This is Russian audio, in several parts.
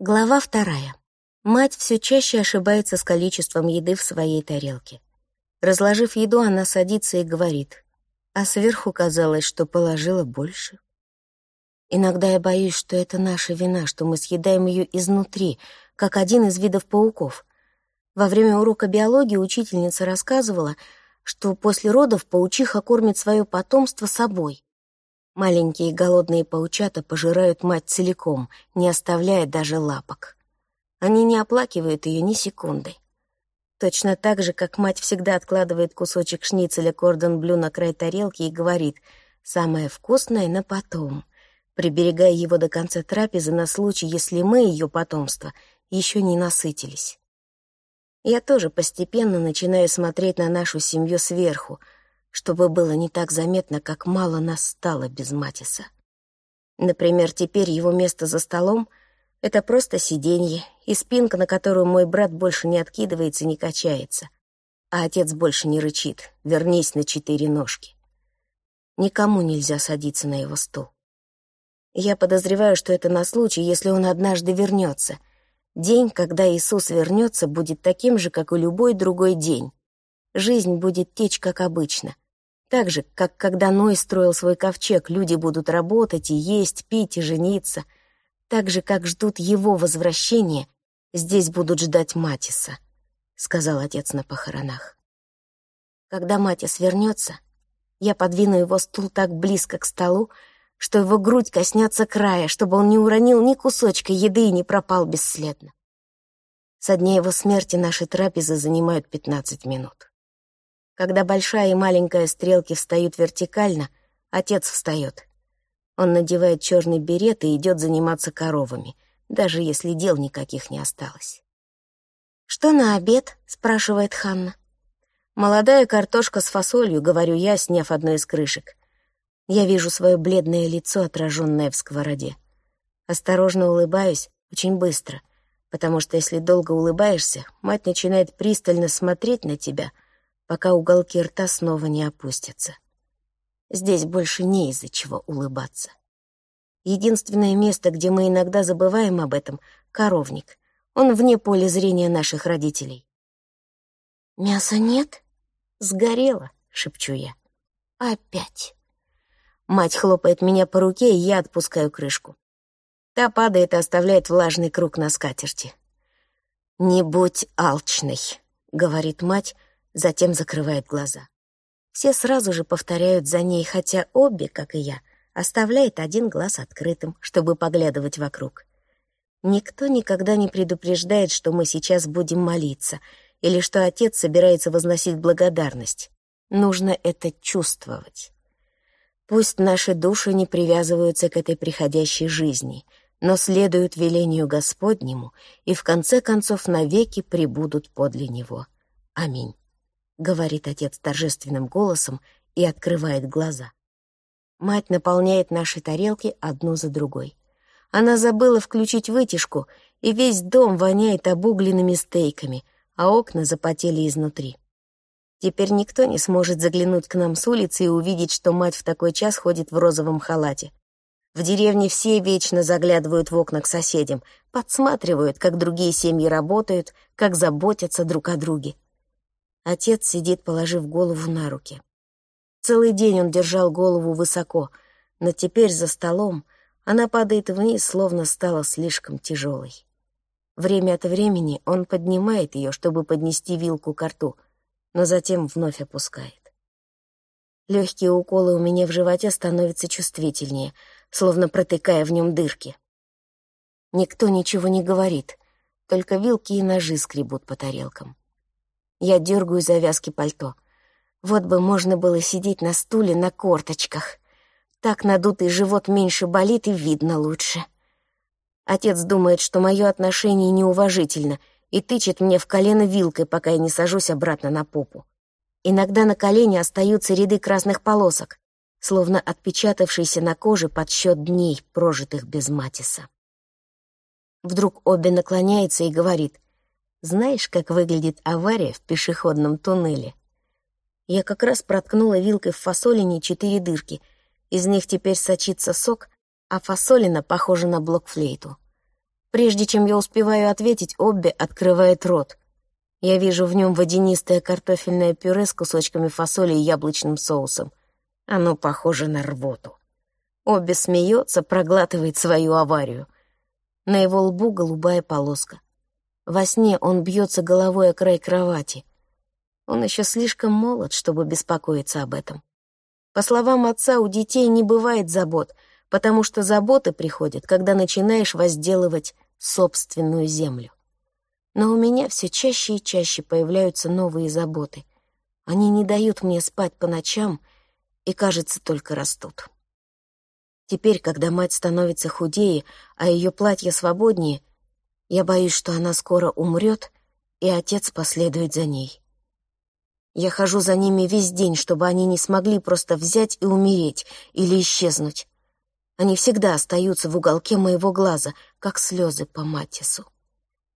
Глава вторая. Мать все чаще ошибается с количеством еды в своей тарелке. Разложив еду, она садится и говорит, а сверху казалось, что положила больше. Иногда я боюсь, что это наша вина, что мы съедаем ее изнутри, как один из видов пауков. Во время урока биологии учительница рассказывала, что после родов паучиха кормит свое потомство собой. Маленькие голодные паучата пожирают мать целиком, не оставляя даже лапок. Они не оплакивают ее ни секунды. Точно так же, как мать всегда откладывает кусочек шницеля кордон-блю на край тарелки и говорит «самое вкусное на потом», приберегая его до конца трапезы на случай, если мы, ее потомство, еще не насытились. Я тоже постепенно начинаю смотреть на нашу семью сверху — чтобы было не так заметно, как мало нас стало без Матиса. Например, теперь его место за столом — это просто сиденье и спинка, на которую мой брат больше не откидывается и не качается, а отец больше не рычит «вернись на четыре ножки». Никому нельзя садиться на его стул. Я подозреваю, что это на случай, если он однажды вернется. День, когда Иисус вернется, будет таким же, как и любой другой день жизнь будет течь, как обычно. Так же, как когда Ной строил свой ковчег, люди будут работать и есть, пить и жениться. Так же, как ждут его возвращения, здесь будут ждать Матиса, — сказал отец на похоронах. Когда Матис вернется, я подвину его стул так близко к столу, что его грудь коснется края, чтобы он не уронил ни кусочка еды и не пропал бесследно. Со дня его смерти наши трапезы занимают пятнадцать минут. Когда большая и маленькая стрелки встают вертикально, отец встает. Он надевает черный берет и идет заниматься коровами, даже если дел никаких не осталось. «Что на обед?» — спрашивает Ханна. «Молодая картошка с фасолью», — говорю я, сняв одну из крышек. Я вижу свое бледное лицо, отраженное в сковороде. Осторожно улыбаюсь, очень быстро, потому что если долго улыбаешься, мать начинает пристально смотреть на тебя — пока уголки рта снова не опустятся. Здесь больше не из-за чего улыбаться. Единственное место, где мы иногда забываем об этом — коровник. Он вне поля зрения наших родителей. «Мяса нет?» «Сгорело», — шепчу я. «Опять». Мать хлопает меня по руке, и я отпускаю крышку. Та падает и оставляет влажный круг на скатерти. «Не будь алчной», — говорит мать, затем закрывает глаза. Все сразу же повторяют за ней, хотя обе, как и я, оставляет один глаз открытым, чтобы поглядывать вокруг. Никто никогда не предупреждает, что мы сейчас будем молиться, или что отец собирается возносить благодарность. Нужно это чувствовать. Пусть наши души не привязываются к этой приходящей жизни, но следуют велению Господнему и в конце концов навеки прибудут подле Него. Аминь. — говорит отец торжественным голосом и открывает глаза. Мать наполняет наши тарелки одну за другой. Она забыла включить вытяжку, и весь дом воняет обугленными стейками, а окна запотели изнутри. Теперь никто не сможет заглянуть к нам с улицы и увидеть, что мать в такой час ходит в розовом халате. В деревне все вечно заглядывают в окна к соседям, подсматривают, как другие семьи работают, как заботятся друг о друге. Отец сидит, положив голову на руки. Целый день он держал голову высоко, но теперь за столом она падает вниз, словно стала слишком тяжелой. Время от времени он поднимает ее, чтобы поднести вилку к рту, но затем вновь опускает. Легкие уколы у меня в животе становятся чувствительнее, словно протыкая в нем дырки. Никто ничего не говорит, только вилки и ножи скребут по тарелкам. Я дергаю завязки пальто. Вот бы можно было сидеть на стуле на корточках. Так надутый живот меньше болит и видно лучше. Отец думает, что мое отношение неуважительно и тычет мне в колено вилкой, пока я не сажусь обратно на попу. Иногда на колене остаются ряды красных полосок, словно отпечатавшиеся на коже подсчет дней, прожитых без Матиса. Вдруг Обе наклоняется и говорит — знаешь, как выглядит авария в пешеходном туннеле? Я как раз проткнула вилкой в фасолине четыре дырки. Из них теперь сочится сок, а фасолина похожа на блокфлейту. Прежде чем я успеваю ответить, Обби открывает рот. Я вижу в нем водянистое картофельное пюре с кусочками фасоли и яблочным соусом. Оно похоже на рвоту. Обби смеется, проглатывает свою аварию. На его лбу голубая полоска. Во сне он бьется головой о край кровати. Он еще слишком молод, чтобы беспокоиться об этом. По словам отца, у детей не бывает забот, потому что заботы приходят, когда начинаешь возделывать собственную землю. Но у меня все чаще и чаще появляются новые заботы. Они не дают мне спать по ночам и, кажется, только растут. Теперь, когда мать становится худее, а ее платье свободнее, я боюсь, что она скоро умрет, и отец последует за ней. Я хожу за ними весь день, чтобы они не смогли просто взять и умереть или исчезнуть. Они всегда остаются в уголке моего глаза, как слезы по Матису.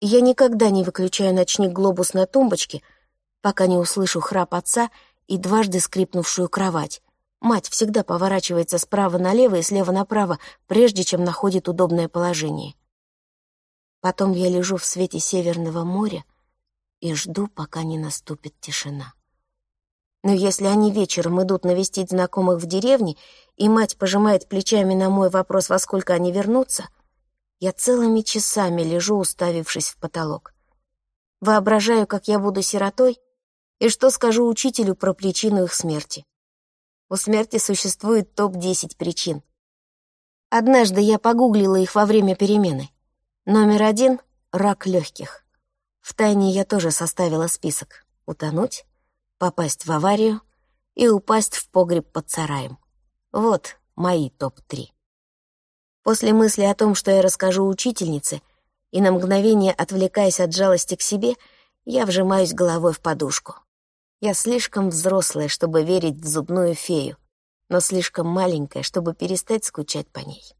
И я никогда не выключаю ночник глобус на тумбочке, пока не услышу храп отца и дважды скрипнувшую кровать. Мать всегда поворачивается справа налево и слева направо, прежде чем находит удобное положение. Потом я лежу в свете Северного моря и жду, пока не наступит тишина. Но если они вечером идут навестить знакомых в деревне, и мать пожимает плечами на мой вопрос, во сколько они вернутся, я целыми часами лежу, уставившись в потолок. Воображаю, как я буду сиротой, и что скажу учителю про причину их смерти. У смерти существует топ-10 причин. Однажды я погуглила их во время перемены. Номер один — рак легких. Втайне я тоже составила список. Утонуть, попасть в аварию и упасть в погреб под сараем. Вот мои топ-3. После мысли о том, что я расскажу учительнице, и на мгновение отвлекаясь от жалости к себе, я вжимаюсь головой в подушку. Я слишком взрослая, чтобы верить в зубную фею, но слишком маленькая, чтобы перестать скучать по ней.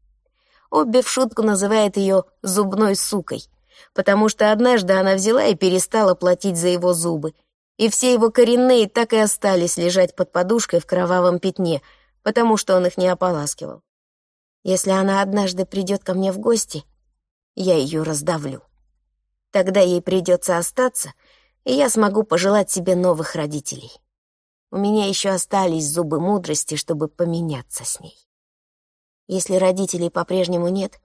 Обе в шутку называет ее «зубной сукой», потому что однажды она взяла и перестала платить за его зубы, и все его коренные так и остались лежать под подушкой в кровавом пятне, потому что он их не ополаскивал. Если она однажды придет ко мне в гости, я ее раздавлю. Тогда ей придется остаться, и я смогу пожелать себе новых родителей. У меня еще остались зубы мудрости, чтобы поменяться с ней. Если родителей по-прежнему нет,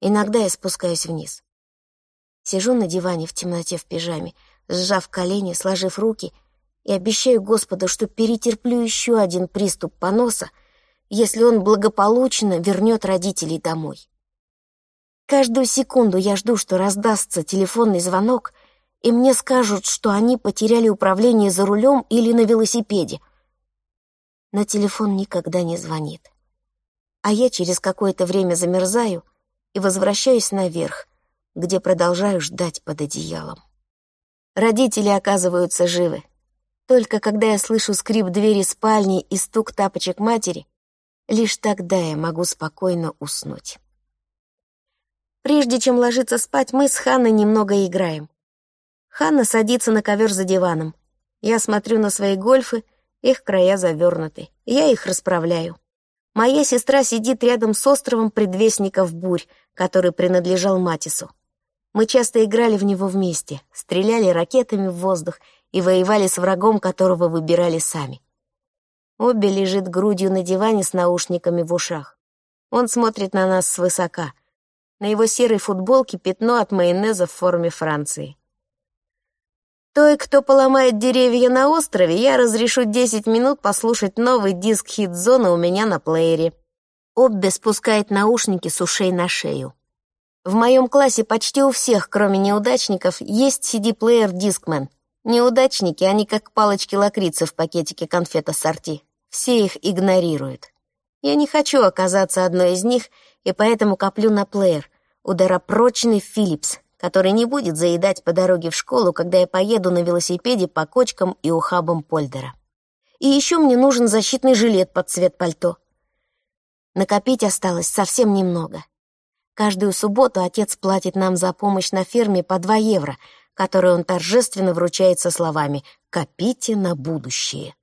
иногда я спускаюсь вниз. Сижу на диване в темноте в пижаме, сжав колени, сложив руки, и обещаю Господу, что перетерплю еще один приступ поноса, если он благополучно вернет родителей домой. Каждую секунду я жду, что раздастся телефонный звонок, и мне скажут, что они потеряли управление за рулем или на велосипеде. Но телефон никогда не звонит. А я через какое-то время замерзаю и возвращаюсь наверх, где продолжаю ждать под одеялом. Родители оказываются живы. Только когда я слышу скрип двери спальни и стук тапочек матери, лишь тогда я могу спокойно уснуть. Прежде чем ложиться спать, мы с Ханной немного играем. Ханна садится на ковер за диваном. Я смотрю на свои гольфы, их края завернуты. Я их расправляю. Моя сестра сидит рядом с островом предвестников бурь, который принадлежал Матису. Мы часто играли в него вместе, стреляли ракетами в воздух и воевали с врагом, которого выбирали сами. Обби лежит грудью на диване с наушниками в ушах. Он смотрит на нас свысока. На его серой футболке пятно от майонеза в форме Франции. Той, кто поломает деревья на острове, я разрешу 10 минут послушать новый диск хит-зоны у меня на плеере. Обби спускает наушники с ушей на шею. В моем классе почти у всех, кроме неудачников, есть CD-плеер Discman. Неудачники, они как палочки лакрицы в пакетике конфет ассорти. Все их игнорируют. Я не хочу оказаться одной из них, и поэтому коплю на плеер. Ударопрочный Philips, который не будет заедать по дороге в школу, когда я поеду на велосипеде по кочкам и ухабам Польдера. И еще мне нужен защитный жилет под цвет пальто. Накопить осталось совсем немного. Каждую субботу отец платит нам за помощь на ферме по 2 евро, которые он торжественно вручает со словами «Копите на будущее».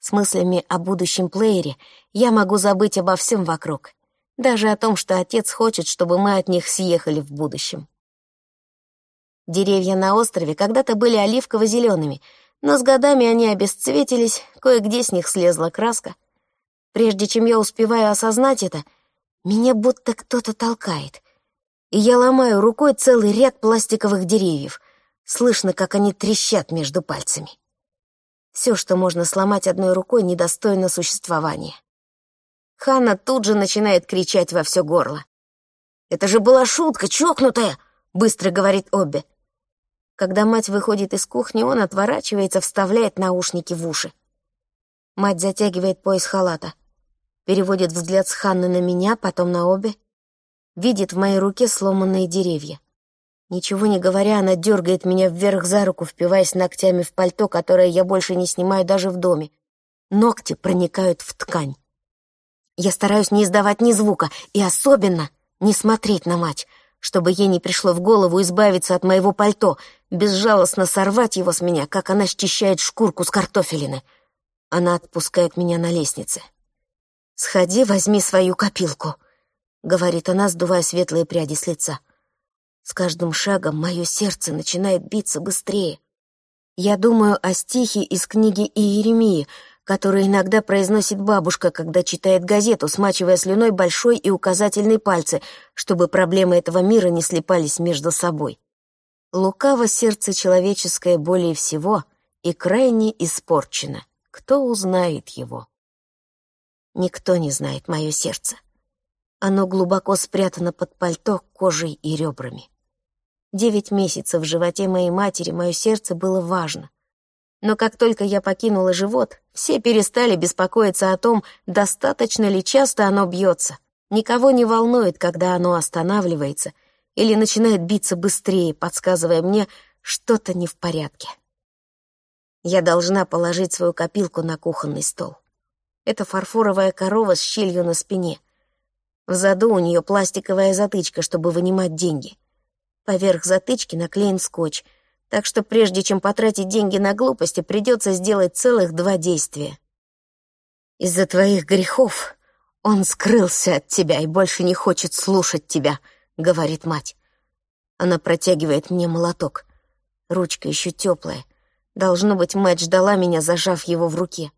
С мыслями о будущем плеере я могу забыть обо всем вокруг. даже о том, что отец хочет, чтобы мы от них съехали в будущем. Деревья на острове когда-то были оливково-зелеными, но с годами они обесцветились, кое-где с них слезла краска. Прежде чем я успеваю осознать это, меня будто кто-то толкает, и я ломаю рукой целый ряд пластиковых деревьев. Слышно, как они трещат между пальцами. Все, что можно сломать одной рукой, недостойно существования. Ханна тут же начинает кричать во все горло. «Это же была шутка, чокнутая!» — быстро говорит Обби. Когда мать выходит из кухни, он отворачивается, вставляет наушники в уши. Мать затягивает пояс халата, переводит взгляд с Ханны на меня, потом на Обби, видит в моей руке сломанные деревья. Ничего не говоря, она дергает меня вверх за руку, впиваясь ногтями в пальто, которое я больше не снимаю даже в доме. Ногти проникают в ткань. Я стараюсь не издавать ни звука и особенно не смотреть на мать, чтобы ей не пришло в голову избавиться от моего пальто, безжалостно сорвать его с меня, как она счищает шкурку с картофелины. Она отпускает меня на лестнице. «Сходи, возьми свою копилку», — говорит она, сдувая светлые пряди с лица. С каждым шагом мое сердце начинает биться быстрее. Я думаю о стихе из книги Иеремии, который иногда произносит бабушка, когда читает газету, смачивая слюной большой и указательный пальцы, чтобы проблемы этого мира не слипались между собой. Лукаво сердце человеческое более всего и крайне испорчено. Кто узнает его? Никто не знает мое сердце. Оно глубоко спрятано под пальто, кожей и ребрами. Девять месяцев в животе моей матери мое сердце было важно. Но как только я покинула живот, все перестали беспокоиться о том, достаточно ли часто оно бьется. Никого не волнует, когда оно останавливается или начинает биться быстрее, подсказывая мне, что-то не в порядке. Я должна положить свою копилку на кухонный стол. Это фарфоровая корова с щелью на спине. В заду у нее пластиковая затычка, чтобы вынимать деньги. Поверх затычки наклеен скотч, так что прежде чем потратить деньги на глупости, придется сделать целых два действия. Из-за твоих грехов он скрылся от тебя и больше не хочет слушать тебя, — говорит мать. Она протягивает мне молоток. Ручка еще теплая. Должно быть, мать ждала меня, зажав его в руке.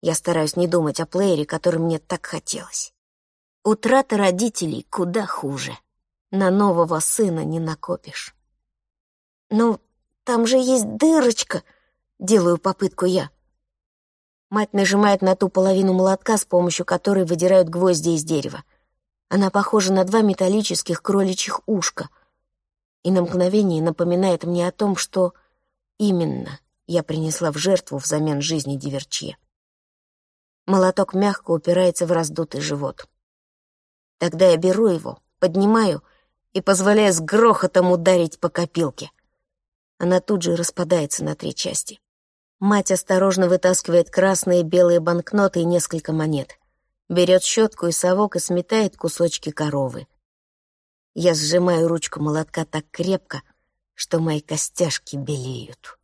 Я стараюсь не думать о плеере, который мне так хотелось. Утрата родителей куда хуже на нового сына не накопишь. «Ну, там же есть дырочка!» — делаю попытку я. Мать нажимает на ту половину молотка, с помощью которой выдирают гвозди из дерева. Она похожа на два металлических кроличьих ушка и на мгновение напоминает мне о том, что именно я принесла в жертву взамен жизни Диверчье. Молоток мягко упирается в раздутый живот. Тогда я беру его, поднимаю — и позволяя с грохотом ударить по копилке. Она тут же распадается на три части. Мать осторожно вытаскивает красные и белые банкноты и несколько монет. Берет щетку и совок и сметает кусочки коровы. Я сжимаю ручку молотка так крепко, что мои костяшки белеют.